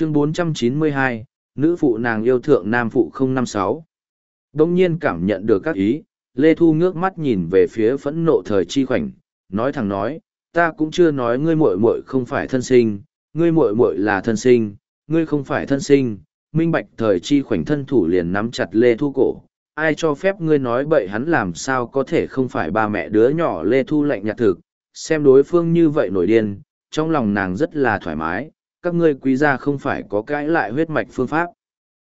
chương 492, nữ phụ nàng yêu thượng nam phụ 056. Đông nhiên cảm nhận được các ý, Lê Thu ngước mắt nhìn về phía phẫn nộ thời chi khoảnh, nói thẳng nói, ta cũng chưa nói ngươi muội muội không phải thân sinh, ngươi muội muội là thân sinh, ngươi không phải thân sinh, minh bạch thời chi khoảnh thân thủ liền nắm chặt Lê Thu cổ, ai cho phép ngươi nói bậy hắn làm sao có thể không phải ba mẹ đứa nhỏ Lê Thu lạnh nhạt thực, xem đối phương như vậy nổi điên, trong lòng nàng rất là thoải mái, các ngươi quý gia không phải có cãi lại huyết mạch phương pháp.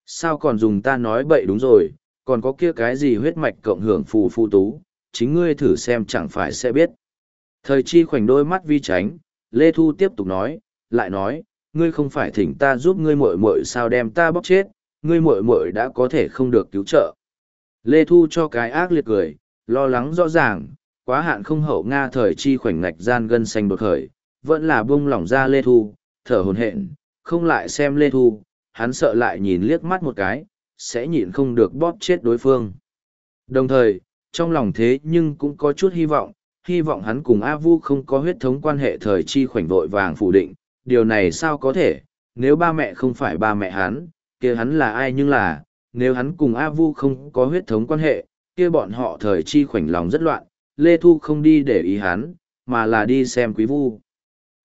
Sao còn dùng ta nói bậy đúng rồi, còn có kia cái gì huyết mạch cộng hưởng phù phù tú, chính ngươi thử xem chẳng phải sẽ biết. Thời chi khoảnh đôi mắt vi tránh, Lê Thu tiếp tục nói, lại nói, ngươi không phải thỉnh ta giúp ngươi muội muội sao đem ta bóc chết, ngươi muội muội đã có thể không được cứu trợ. Lê Thu cho cái ác liệt cười, lo lắng rõ ràng, quá hạn không hậu Nga thời chi khoảnh ngạch gian gân xanh đột khởi, vẫn là buông lỏng ra Lê Thu, thở hồn hện, không lại xem Lê Thu, hắn sợ lại nhìn liếc mắt một cái, sẽ nhịn không được bóp chết đối phương. Đồng thời, trong lòng thế nhưng cũng có chút hy vọng, hy vọng hắn cùng A Vu không có huyết thống quan hệ thời chi khoảnh vội vàng phủ định, điều này sao có thể, nếu ba mẹ không phải ba mẹ hắn, kia hắn là ai nhưng là, nếu hắn cùng A Vu không có huyết thống quan hệ, kia bọn họ thời chi khoảnh lòng rất loạn, Lê Thu không đi để ý hắn, mà là đi xem quý vu.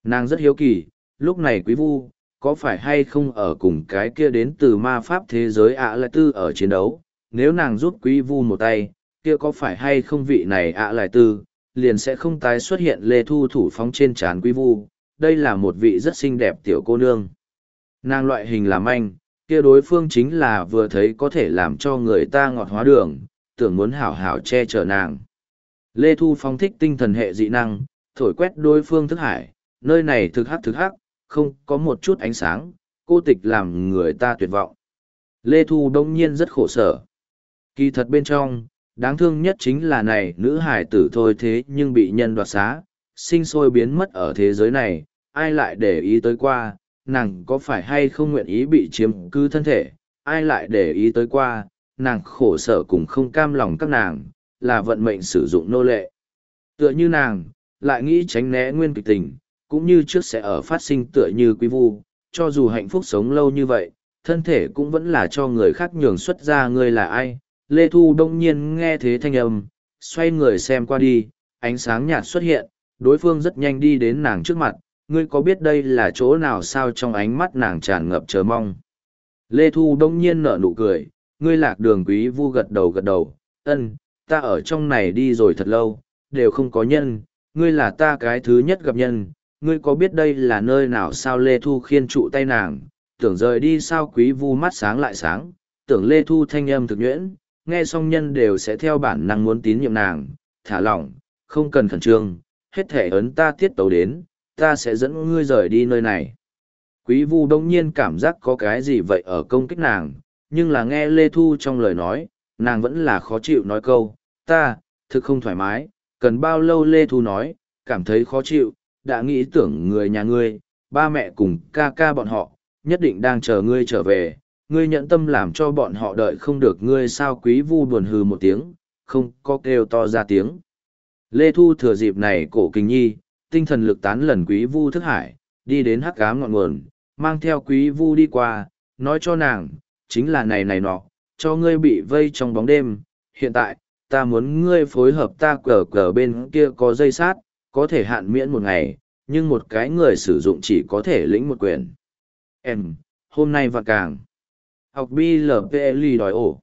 Nàng rất hiếu kỳ, lúc này quý vu, có phải hay không ở cùng cái kia đến từ ma pháp thế giới ạ lại tư ở chiến đấu, nếu nàng giúp quý vu một tay, kia có phải hay không vị này ạ lại tư, liền sẽ không tái xuất hiện lê thu thủ phóng trên trán quý vu, đây là một vị rất xinh đẹp tiểu cô nương. Nàng loại hình làm anh, kia đối phương chính là vừa thấy có thể làm cho người ta ngọt hóa đường, tưởng muốn hảo hảo che chở nàng. Lê Thu phóng thích tinh thần hệ dị năng, thổi quét đối phương thức hải, nơi này thực hắc thực hắc, không có một chút ánh sáng, cô tịch làm người ta tuyệt vọng. Lê Thu đông nhiên rất khổ sở. Kỳ thật bên trong, đáng thương nhất chính là này nữ hải tử thôi thế nhưng bị nhân đoạt xá, sinh sôi biến mất ở thế giới này, ai lại để ý tới qua, nàng có phải hay không nguyện ý bị chiếm cứ thân thể, ai lại để ý tới qua, nàng khổ sở cùng không cam lòng các nàng, là vận mệnh sử dụng nô lệ. Tựa như nàng, lại nghĩ tránh né nguyên kịch tình, cũng như trước sẽ ở phát sinh tựa như quý vu, cho dù hạnh phúc sống lâu như vậy, thân thể cũng vẫn là cho người khác nhường xuất ra người là ai. Lê Thu đông nhiên nghe thế thanh âm, xoay người xem qua đi, ánh sáng nhạt xuất hiện, đối phương rất nhanh đi đến nàng trước mặt, ngươi có biết đây là chỗ nào sao trong ánh mắt nàng tràn ngập chờ mong. Lê Thu đông nhiên nở nụ cười, ngươi lạc đường quý vu gật đầu gật đầu, ân, ta ở trong này đi rồi thật lâu, đều không có nhân, ngươi là ta cái thứ nhất gặp nhân, ngươi có biết đây là nơi nào sao Lê Thu khiên trụ tay nàng, tưởng rời đi sao quý vu mắt sáng lại sáng, tưởng Lê Thu thanh âm thực nhuyễn, nghe xong nhân đều sẽ theo bản năng muốn tín nhiệm nàng, thả lỏng, không cần khẩn trương, hết thể ấn ta tiết tấu đến, ta sẽ dẫn ngươi rời đi nơi này. Quý vu đông nhiên cảm giác có cái gì vậy ở công kích nàng, nhưng là nghe Lê Thu trong lời nói, nàng vẫn là khó chịu nói câu, ta, thực không thoải mái, cần bao lâu Lê Thu nói, cảm thấy khó chịu, đã nghĩ tưởng người nhà ngươi, ba mẹ cùng ca ca bọn họ, nhất định đang chờ ngươi trở về, ngươi nhận tâm làm cho bọn họ đợi không được ngươi sao quý vu buồn hừ một tiếng, không có kêu to ra tiếng. Lê Thu thừa dịp này cổ kinh nhi, tinh thần lực tán lần quý vu thức hải, đi đến hắc ám ngọn nguồn, mang theo quý vu đi qua, nói cho nàng, chính là này này nọ, cho ngươi bị vây trong bóng đêm, hiện tại, ta muốn ngươi phối hợp ta cờ cờ bên kia có dây sát, có thể hạn miễn một ngày, nhưng một cái người sử dụng chỉ có thể lĩnh một quyền. Em, hôm nay và càng. Học BLPLI đòi ổ.